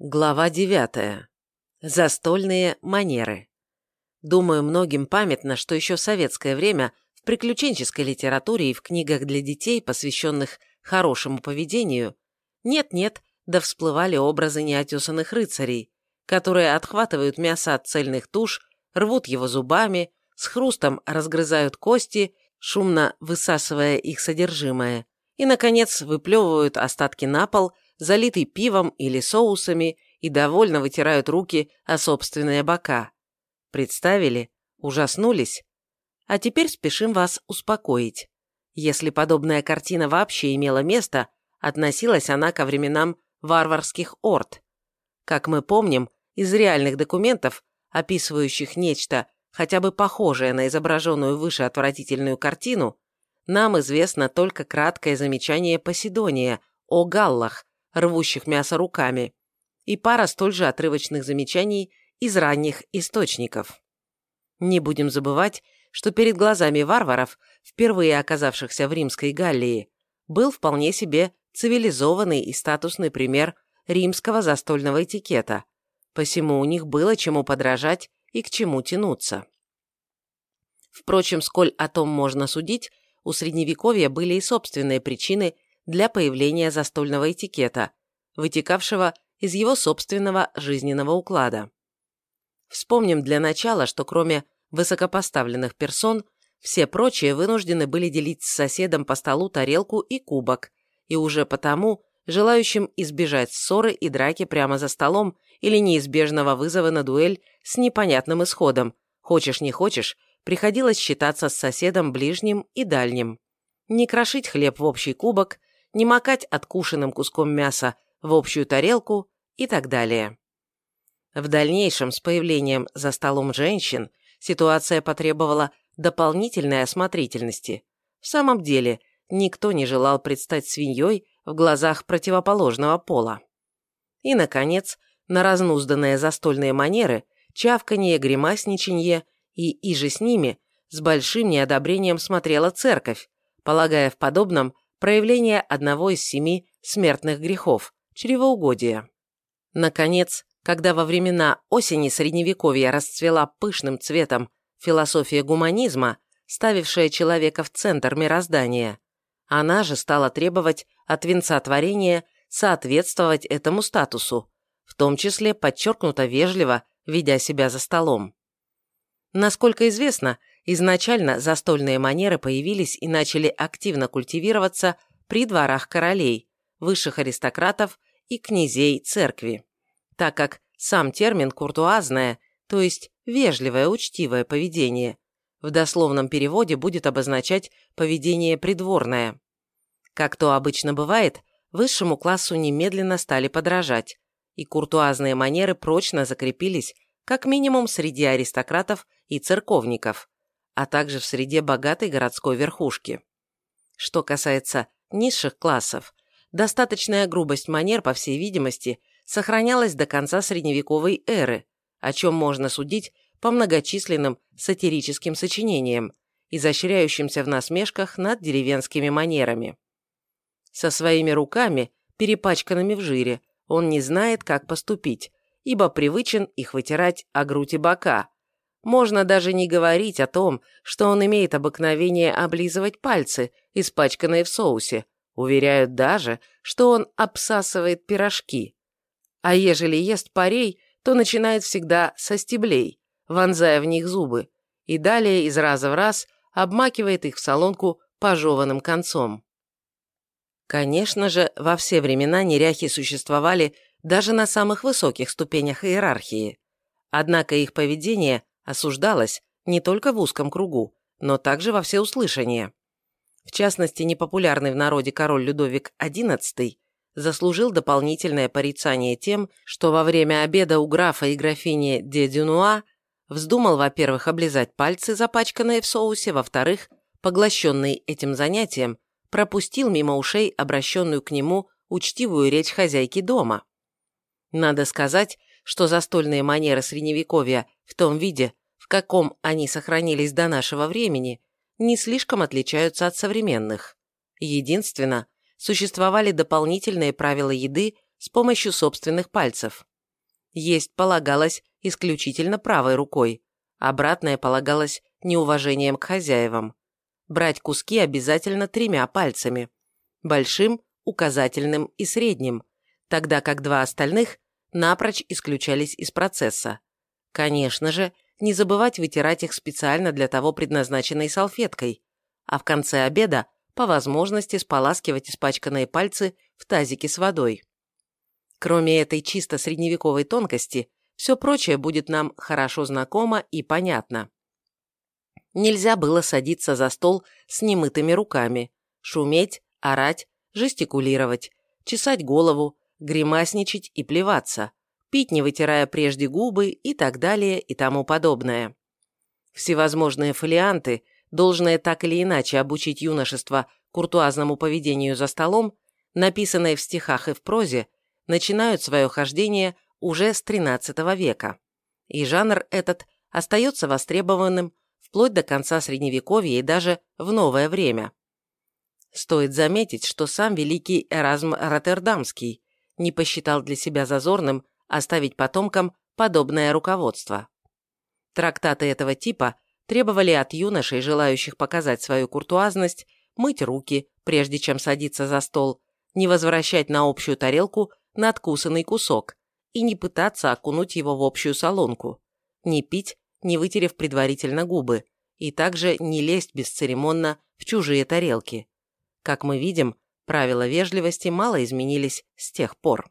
Глава 9. Застольные манеры. Думаю, многим памятно, что еще в советское время в приключенческой литературе и в книгах для детей, посвященных хорошему поведению, нет-нет, да всплывали образы неотесанных рыцарей, которые отхватывают мясо от цельных туш, рвут его зубами, с хрустом разгрызают кости, шумно высасывая их содержимое, и, наконец, выплевывают остатки на пол – залитый пивом или соусами, и довольно вытирают руки о собственные бока. Представили? Ужаснулись? А теперь спешим вас успокоить. Если подобная картина вообще имела место, относилась она ко временам варварских орд. Как мы помним, из реальных документов, описывающих нечто, хотя бы похожее на изображенную выше отвратительную картину, нам известно только краткое замечание Поседония о галлах, рвущих мясо руками, и пара столь же отрывочных замечаний из ранних источников. Не будем забывать, что перед глазами варваров, впервые оказавшихся в римской Галлии, был вполне себе цивилизованный и статусный пример римского застольного этикета, посему у них было чему подражать и к чему тянуться. Впрочем, сколь о том можно судить, у Средневековья были и собственные причины для появления застольного этикета, вытекавшего из его собственного жизненного уклада. Вспомним для начала, что кроме высокопоставленных персон, все прочие вынуждены были делить с соседом по столу тарелку и кубок, и уже потому желающим избежать ссоры и драки прямо за столом или неизбежного вызова на дуэль с непонятным исходом, хочешь не хочешь, приходилось считаться с соседом ближним и дальним. Не крошить хлеб в общий кубок, не макать откушенным куском мяса в общую тарелку и так далее. В дальнейшем с появлением за столом женщин ситуация потребовала дополнительной осмотрительности. В самом деле, никто не желал предстать свиньей в глазах противоположного пола. И, наконец, на разнузданные застольные манеры, чавканье, гримасничанье и иже с ними с большим неодобрением смотрела церковь, полагая в подобном проявление одного из семи смертных грехов – чревоугодия. Наконец, когда во времена осени Средневековья расцвела пышным цветом философия гуманизма, ставившая человека в центр мироздания, она же стала требовать от венца творения соответствовать этому статусу, в том числе подчеркнуто вежливо, ведя себя за столом. Насколько известно, Изначально застольные манеры появились и начали активно культивироваться при дворах королей, высших аристократов и князей церкви, так как сам термин «куртуазное», то есть вежливое, учтивое поведение, в дословном переводе будет обозначать поведение придворное. Как то обычно бывает, высшему классу немедленно стали подражать, и куртуазные манеры прочно закрепились как минимум среди аристократов и церковников, а также в среде богатой городской верхушки. Что касается низших классов, достаточная грубость манер, по всей видимости, сохранялась до конца средневековой эры, о чем можно судить по многочисленным сатирическим сочинениям, изощряющимся в насмешках над деревенскими манерами. Со своими руками, перепачканными в жире, он не знает, как поступить, ибо привычен их вытирать о грудь и бока, можно даже не говорить о том, что он имеет обыкновение облизывать пальцы, испачканные в соусе. Уверяют даже, что он обсасывает пирожки. А ежели ест парей, то начинает всегда со стеблей, вонзая в них зубы, и далее из раза в раз обмакивает их в солонку пожеванным концом. Конечно же, во все времена неряхи существовали даже на самых высоких ступенях иерархии. Однако их поведение осуждалась не только в узком кругу, но также во всеуслышание. В частности, непопулярный в народе король Людовик XI заслужил дополнительное порицание тем, что во время обеда у графа и графини де Дюнуа вздумал, во-первых, облизать пальцы, запачканные в соусе, во-вторых, поглощенный этим занятием, пропустил мимо ушей обращенную к нему учтивую речь хозяйки дома. Надо сказать, что застольные манеры Средневековья в том виде, в каком они сохранились до нашего времени, не слишком отличаются от современных. Единственно, существовали дополнительные правила еды с помощью собственных пальцев. Есть полагалось исключительно правой рукой, обратное полагалось неуважением к хозяевам. Брать куски обязательно тремя пальцами – большим, указательным и средним, тогда как два остальных напрочь исключались из процесса. Конечно же, не забывать вытирать их специально для того предназначенной салфеткой, а в конце обеда по возможности споласкивать испачканные пальцы в тазике с водой. Кроме этой чисто средневековой тонкости, все прочее будет нам хорошо знакомо и понятно. Нельзя было садиться за стол с немытыми руками, шуметь, орать, жестикулировать, чесать голову, гримасничать и плеваться, пить, не вытирая прежде губы и так далее и тому подобное. Всевозможные фолианты, должные так или иначе обучить юношество куртуазному поведению за столом, написанные в стихах и в прозе, начинают свое хождение уже с XIII века. И жанр этот остается востребованным вплоть до конца Средневековья и даже в новое время. Стоит заметить, что сам великий Эразм Роттердамский не посчитал для себя зазорным оставить потомкам подобное руководство. Трактаты этого типа требовали от юношей, желающих показать свою куртуазность, мыть руки, прежде чем садиться за стол, не возвращать на общую тарелку надкусанный кусок и не пытаться окунуть его в общую солонку, не пить, не вытерев предварительно губы, и также не лезть бесцеремонно в чужие тарелки. Как мы видим, правила вежливости мало изменились с тех пор.